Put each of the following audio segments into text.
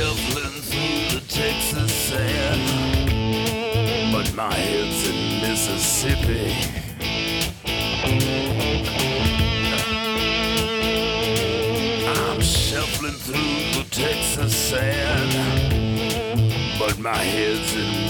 shuffling through the Texas sand. But my head's in Mississippi. I'm shuffling through the Texas sand. But my head's in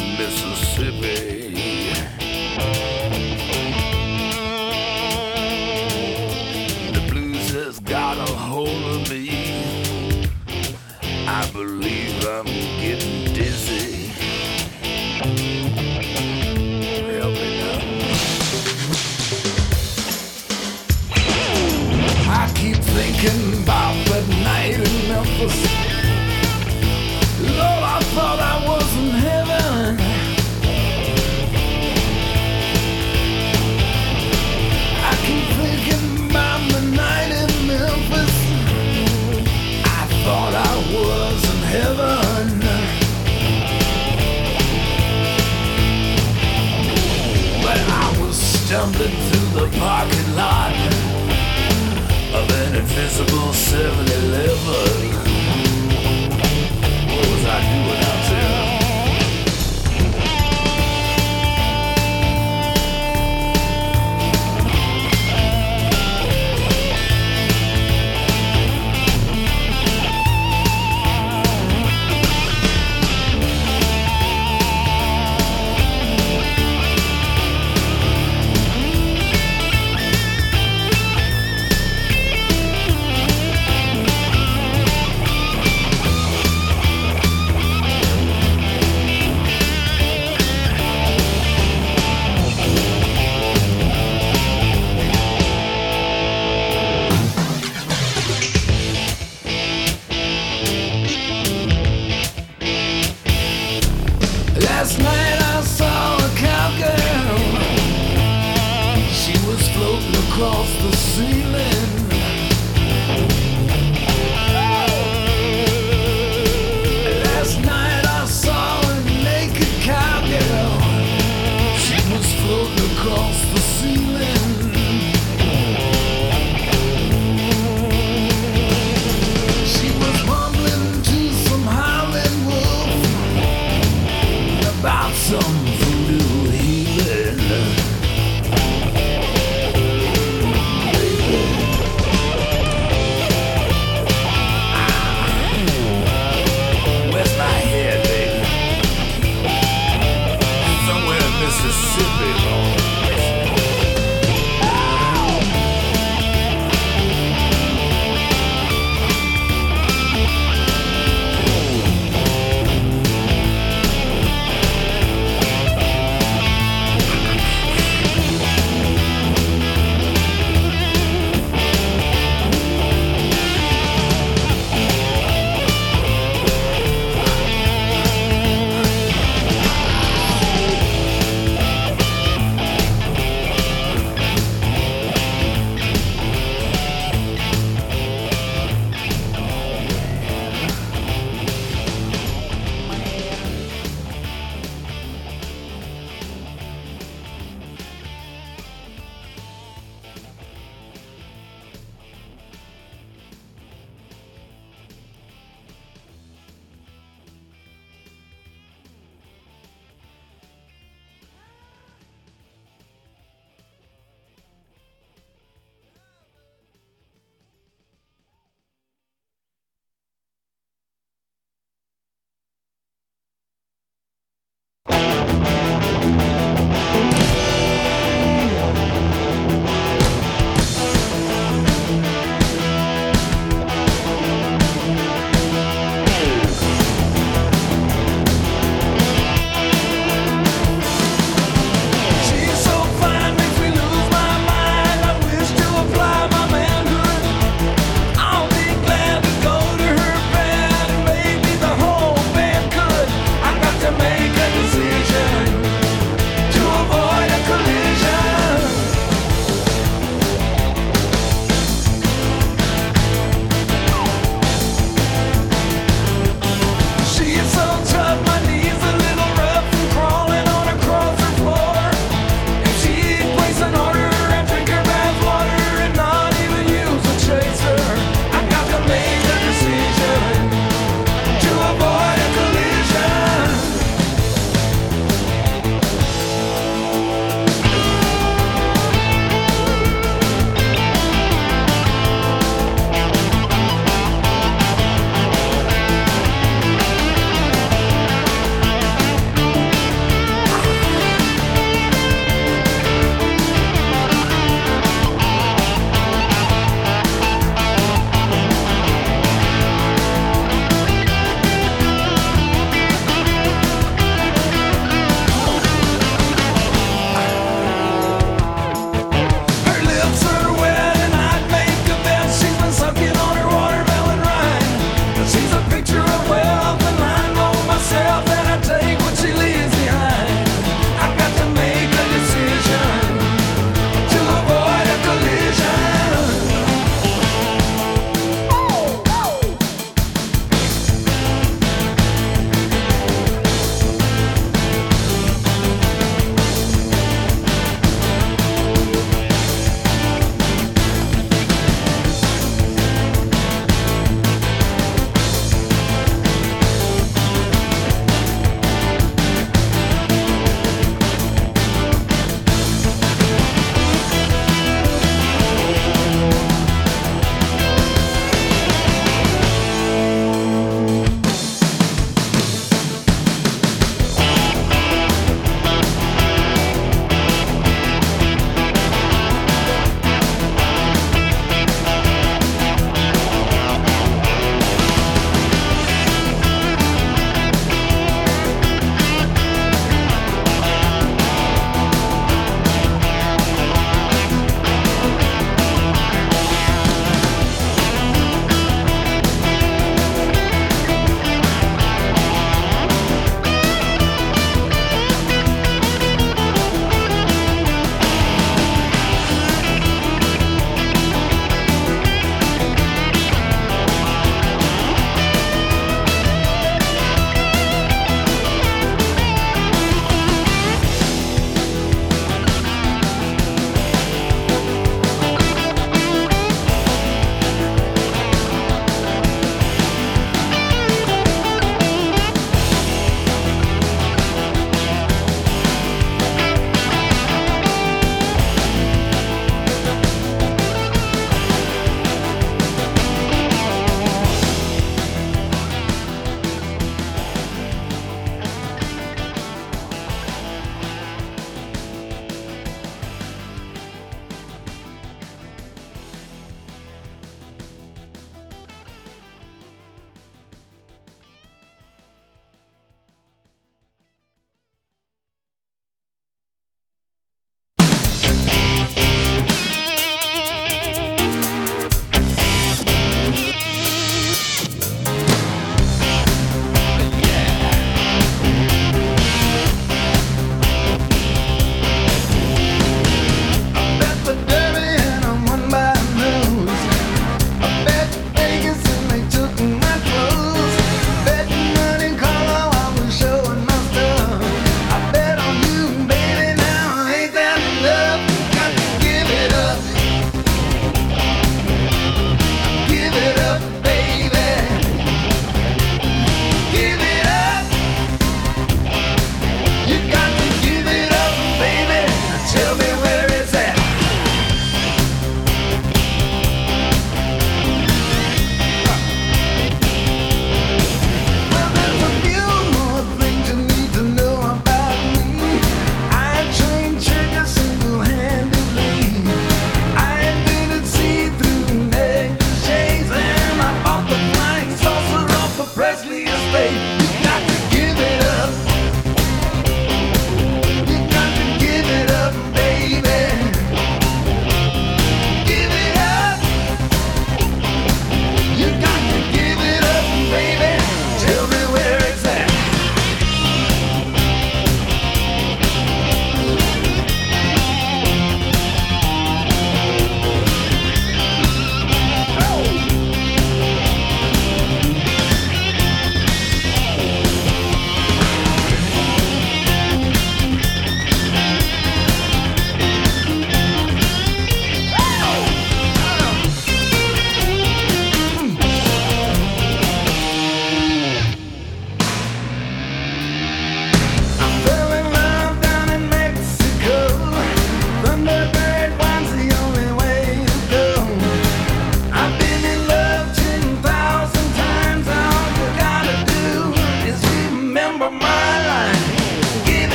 parking lot of an invisible 7-Eleven. What